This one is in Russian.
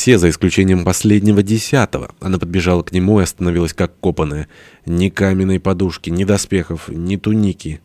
Все, за исключением последнего десятого. Она подбежала к нему и остановилась как копанная. Ни каменной подушки, ни доспехов, ни туники.